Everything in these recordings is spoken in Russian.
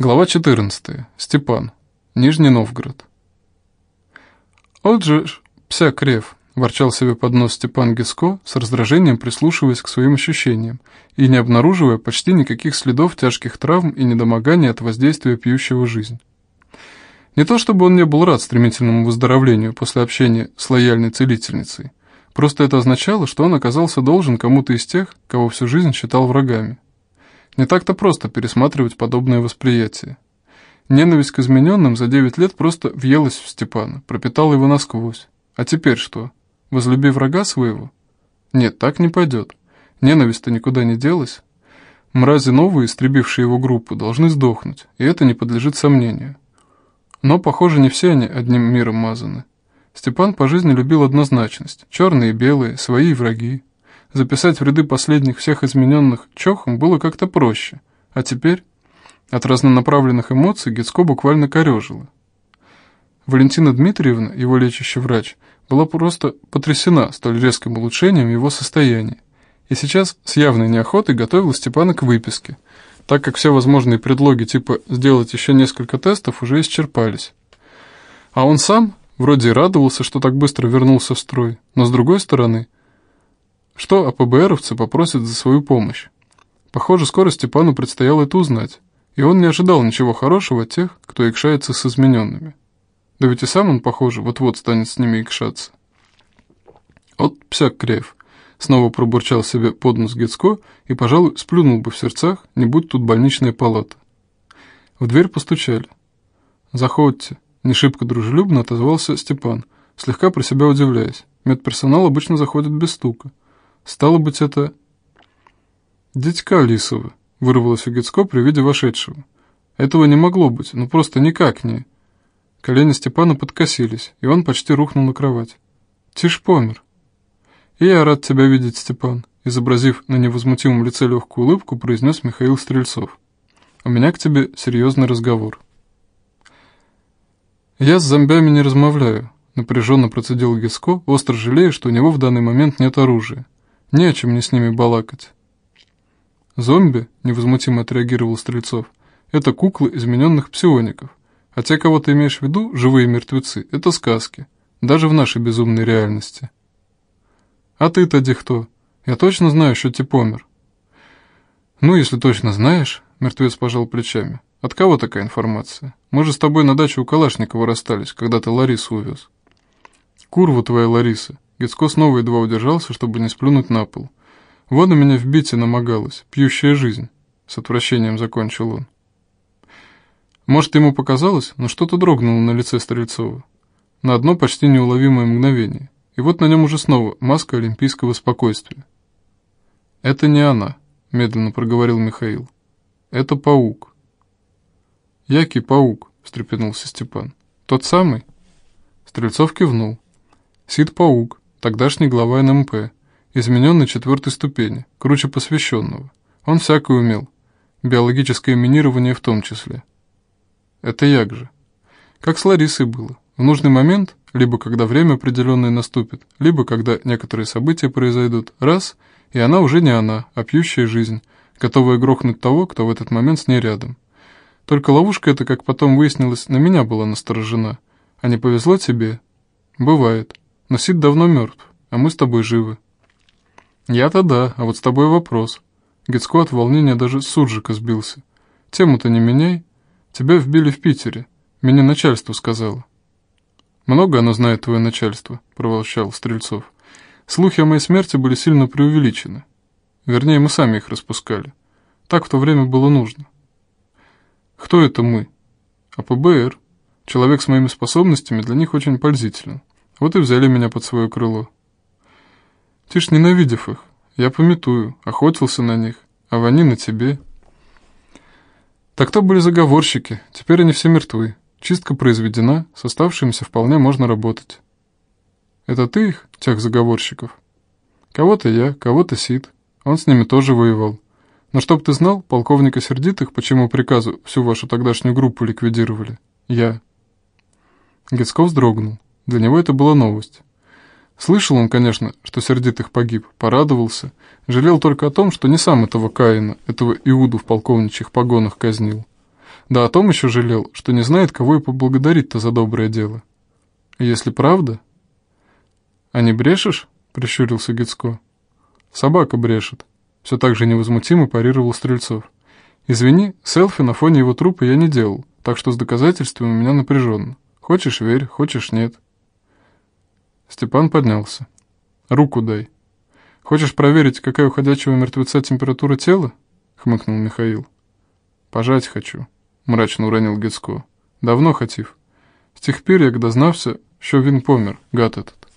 Глава 14. Степан. Нижний Новгород. «От же ж, пся крев!» – ворчал себе под нос Степан Гиско, с раздражением прислушиваясь к своим ощущениям и не обнаруживая почти никаких следов тяжких травм и недомогания от воздействия пьющего жизнь. Не то чтобы он не был рад стремительному выздоровлению после общения с лояльной целительницей, просто это означало, что он оказался должен кому-то из тех, кого всю жизнь считал врагами. Не так-то просто пересматривать подобное восприятие. Ненависть к измененным за девять лет просто въелась в Степана, пропитала его насквозь. А теперь что? Возлюби врага своего? Нет, так не пойдет. Ненависть-то никуда не делась. Мрази новые, истребившие его группу, должны сдохнуть, и это не подлежит сомнению. Но, похоже, не все они одним миром мазаны. Степан по жизни любил однозначность, черные и белые, свои и враги. Записать в ряды последних всех измененных чохом было как-то проще, а теперь от разнонаправленных эмоций Гицко буквально корежило. Валентина Дмитриевна, его лечащий врач, была просто потрясена столь резким улучшением его состояния, и сейчас с явной неохотой готовила Степана к выписке, так как все возможные предлоги типа «сделать еще несколько тестов» уже исчерпались. А он сам вроде и радовался, что так быстро вернулся в строй, но с другой стороны – что АПБРовцы попросят за свою помощь? Похоже, скоро Степану предстояло это узнать, и он не ожидал ничего хорошего от тех, кто икшается с измененными. Да ведь и сам он, похоже, вот-вот станет с ними икшаться. От псяк Креев. Снова пробурчал себе под нос Гецко и, пожалуй, сплюнул бы в сердцах, не будь тут больничная палата. В дверь постучали. «Заходьте», — не шибко дружелюбно отозвался Степан, слегка про себя удивляясь. Медперсонал обычно заходит без стука. Стало быть, это... «Дядька Лисова», — вырвалось у Гицко при виде вошедшего. «Этого не могло быть, ну просто никак не...» Колени Степана подкосились, и он почти рухнул на кровать. «Тишь помер». «И я рад тебя видеть, Степан», — изобразив на невозмутимом лице легкую улыбку, произнес Михаил Стрельцов. «У меня к тебе серьезный разговор». «Я с зомбями не размовляю», — напряженно процедил Гиско, остро жалея, что у него в данный момент нет оружия. Не мне с ними балакать. Зомби, невозмутимо отреагировал Стрельцов, это куклы измененных псиоников. А те, кого ты имеешь в виду, живые мертвецы, это сказки, даже в нашей безумной реальности. А ты, Тади, кто? Я точно знаю, что ты помер. Ну, если точно знаешь, мертвец пожал плечами. От кого такая информация? Мы же с тобой на даче у Калашникова расстались, когда ты Ларису увез. Курва твоя Лариса, Гицко снова едва удержался, чтобы не сплюнуть на пол. «Вот у меня в бите намогалась, пьющая жизнь», — с отвращением закончил он. Может, ему показалось, но что-то дрогнуло на лице Стрельцова. На одно почти неуловимое мгновение. И вот на нем уже снова маска олимпийского спокойствия. «Это не она», — медленно проговорил Михаил. «Это паук». «Який паук?» — встрепенулся Степан. «Тот самый?» Стрельцов кивнул. «Сид-паук, тогдашний глава НМП, измененный четвертой ступени, круче посвященного. Он всякое умел, биологическое минирование в том числе. Это як же. Как с Ларисой было. В нужный момент, либо когда время определенное наступит, либо когда некоторые события произойдут, раз, и она уже не она, а пьющая жизнь, готовая грохнуть того, кто в этот момент с ней рядом. Только ловушка эта, как потом выяснилось, на меня была насторожена. А не повезло тебе? Бывает. Но Сид давно мертв, а мы с тобой живы. Я-то да, а вот с тобой вопрос. Гицко от волнения даже суржика сбился. Тему-то не меняй. Тебя вбили в Питере. Меня начальство сказало. Много оно знает твое начальство, проволчал Стрельцов. Слухи о моей смерти были сильно преувеличены. Вернее, мы сами их распускали. Так в то время было нужно. Кто это мы? АПБР. Человек с моими способностями для них очень пользителен. Вот и взяли меня под свое крыло. Ты ж ненавидев их, я пометую, охотился на них, а они на тебе. Так то были заговорщики, теперь они все мертвы. Чистка произведена, с оставшимися вполне можно работать. Это ты их, тех заговорщиков? Кого-то я, кого-то Сид. Он с ними тоже воевал. Но чтоб ты знал, полковника Сердитых, почему приказу всю вашу тогдашнюю группу ликвидировали? Я. Гицков вздрогнул. Для него это была новость. Слышал он, конечно, что Сердитых погиб, порадовался, жалел только о том, что не сам этого Каина, этого Иуду в полковничьих погонах казнил. Да о том еще жалел, что не знает, кого и поблагодарить-то за доброе дело. Если правда... А не брешешь? Прищурился Гицко. Собака брешет. Все так же невозмутимо парировал Стрельцов. Извини, селфи на фоне его трупа я не делал, так что с доказательствами у меня напряженно. Хочешь верь, хочешь нет. Степан поднялся. Руку дай. Хочешь проверить, какая у ходячего мертвеца температура тела? Хмыкнул Михаил. Пожать хочу мрачно уронил Гецко. Давно хотів. С тех пір, як дознався, що він помер, гад этот.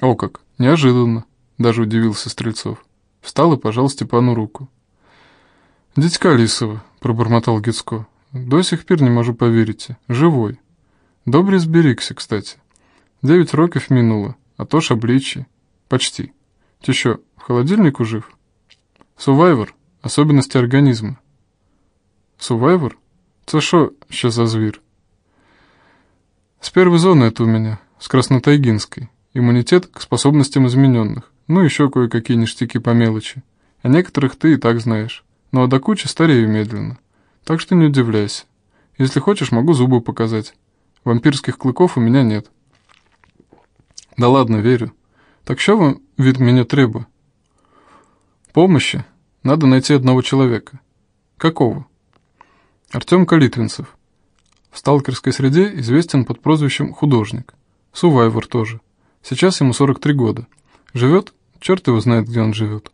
О как, неожиданно, даже удивился Стрельцов. Встал и пожал Степану руку. «Дядька Лисова», — пробормотал Гицко, — «до сих пір не можу поверить, живой. Добре зберігся, кстати. Девять років минуло, а то ж обличье. Почти. Ты что, в холодильнику жив? Сувайвер. Особенности организма. Сувайвер? «Це що ще за зверь? «С первой зоны это у меня, с Краснотайгинской. Иммунитет к способностям измененных. Ну, еще кое-какие ништяки по мелочи. А некоторых ты и так знаешь. Ну, а до кучи старею медленно. Так что не удивляйся. Если хочешь, могу зубы показать. Вампирских клыков у меня нет». «Да ладно, верю. Так что вам, вид, меня требует?» «Помощи. Надо найти одного человека». «Какого?» Артем Калитвинцев. В сталкерской среде известен под прозвищем «художник». Сувайвор тоже. Сейчас ему 43 года. Живет? Черт его знает, где он живет.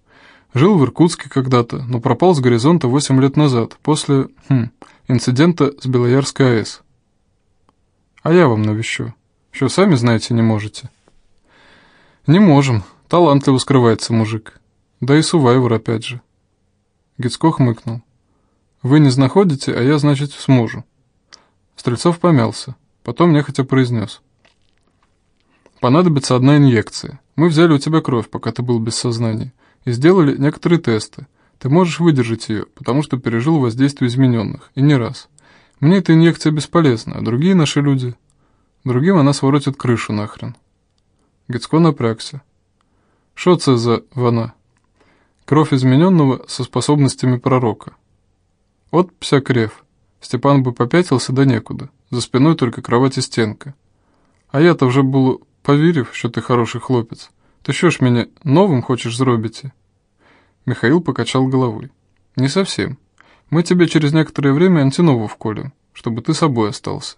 Жил в Иркутске когда-то, но пропал с горизонта 8 лет назад, после хм, инцидента с Белоярской АЭС. А я вам навещу. Что, сами знаете, не можете? Не можем. Талантливо скрывается мужик. Да и Сувайвор опять же. Гицко хмыкнул. «Вы не знаходите, а я, значит, сможу». Стрельцов помялся, потом нехотя произнес. «Понадобится одна инъекция. Мы взяли у тебя кровь, пока ты был без сознания, и сделали некоторые тесты. Ты можешь выдержать ее, потому что пережил воздействие измененных, и не раз. Мне эта инъекция бесполезна, а другие наши люди... Другим она своротит крышу нахрен». Гицко напрягся. «Что это за вона?» «Кровь измененного со способностями пророка». Вот псякрев. Степан бы попятился да некуда. За спиной только кровать и стенка. А я-то вже було повірив, що ты хороший хлопец. Ты що ж меня новым хочешь зробити? Михаил покачал головой. Не совсем. Мы тебе через некоторое время антинову вколем, чтобы ты собой остался.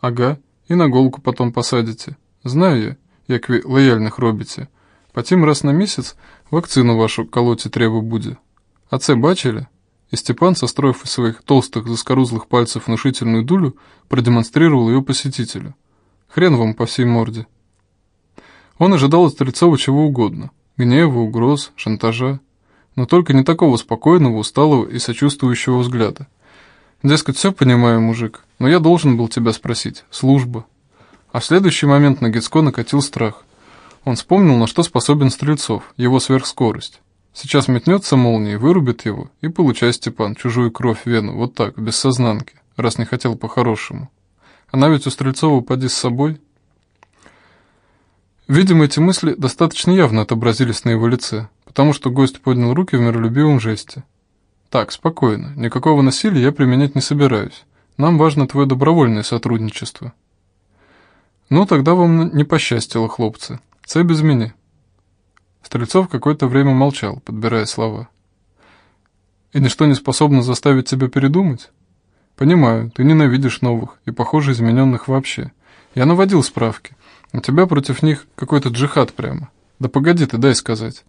Ага, и на голку потом посадите. Знаю я, як ви лояльних робите. Потім раз на месяц вакцину вашу колоти треба буде. А це бачили? и Степан, состроив из своих толстых заскорузлых пальцев внушительную дулю, продемонстрировал ее посетителю. Хрен вам по всей морде. Он ожидал от Стрельцова чего угодно. Гнева, угроз, шантажа. Но только не такого спокойного, усталого и сочувствующего взгляда. Дескать, все понимаю, мужик, но я должен был тебя спросить. Служба. А в следующий момент на Гицко накатил страх. Он вспомнил, на что способен Стрельцов, его сверхскорость. Сейчас метнется молнией, вырубит его, и получай, Степан, чужую кровь в вену, вот так, без сознанки, раз не хотел по-хорошему. Она ведь у Стрельцова поди с собой. Видимо, эти мысли достаточно явно отобразились на его лице, потому что гость поднял руки в миролюбивом жесте. «Так, спокойно, никакого насилия я применять не собираюсь. Нам важно твое добровольное сотрудничество». «Ну, тогда вам не посчастило, хлопцы. Це без меня». Стрельцов какое-то время молчал, подбирая слова. «И ничто не способно заставить тебя передумать?» «Понимаю, ты ненавидишь новых и, похоже, измененных вообще. Я наводил справки. У тебя против них какой-то джихад прямо. Да погоди ты, дай сказать.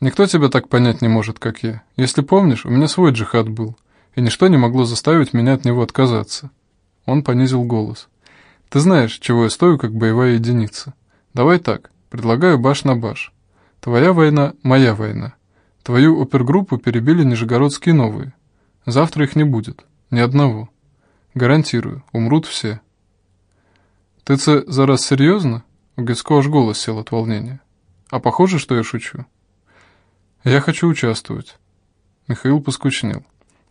Никто тебя так понять не может, как я. Если помнишь, у меня свой джихад был, и ничто не могло заставить меня от него отказаться». Он понизил голос. «Ты знаешь, чего я стою, как боевая единица. Давай так, предлагаю баш на баш». Твоя война – моя война. Твою опергруппу перебили нижегородские новые. Завтра их не будет. Ни одного. Гарантирую, умрут все. Ты це зараз серьезно? У Гецко аж голос сел от волнения. А похоже, что я шучу. Я хочу участвовать. Михаил поскучнел.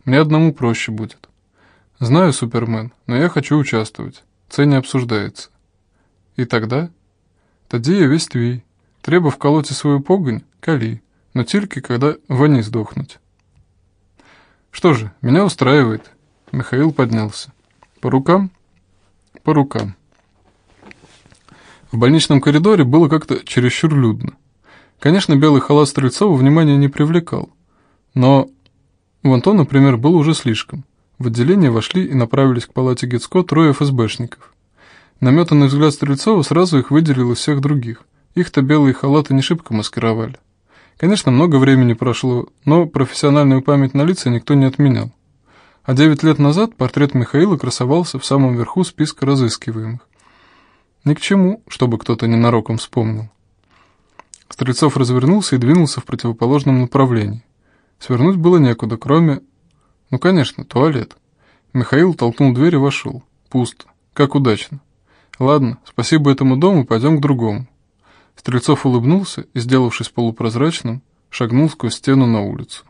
Мне одному проще будет. Знаю, Супермен, но я хочу участвовать. Це не обсуждается. И тогда? Тоді я весь твій. Треба вколоть свою погонь, кали, но тільки когда вони сдохнуть. Что же, меня устраивает. Михаил поднялся. «По рукам?» «По рукам». В больничном коридоре было как-то чересчур людно. Конечно, белый халат Стрельцова внимания не привлекал. Но вон то, например, было уже слишком. В отделение вошли и направились к палате Гицко трое ФСБшников. Наметанный взгляд Стрельцова сразу их выделил из всех других. Их-то белые халаты не шибко маскировали. Конечно, много времени прошло, но профессиональную память на лица никто не отменял. А девять лет назад портрет Михаила красовался в самом верху списка разыскиваемых. Ни к чему, чтобы кто-то ненароком вспомнил. Стрельцов развернулся и двинулся в противоположном направлении. Свернуть было некуда, кроме... Ну, конечно, туалет. Михаил толкнул дверь и вошел. Пусто. Как удачно. Ладно, спасибо этому дому, пойдем к другому. Стрельцов улыбнулся и, сделавшись полупрозрачным, шагнул сквозь стену на улицу.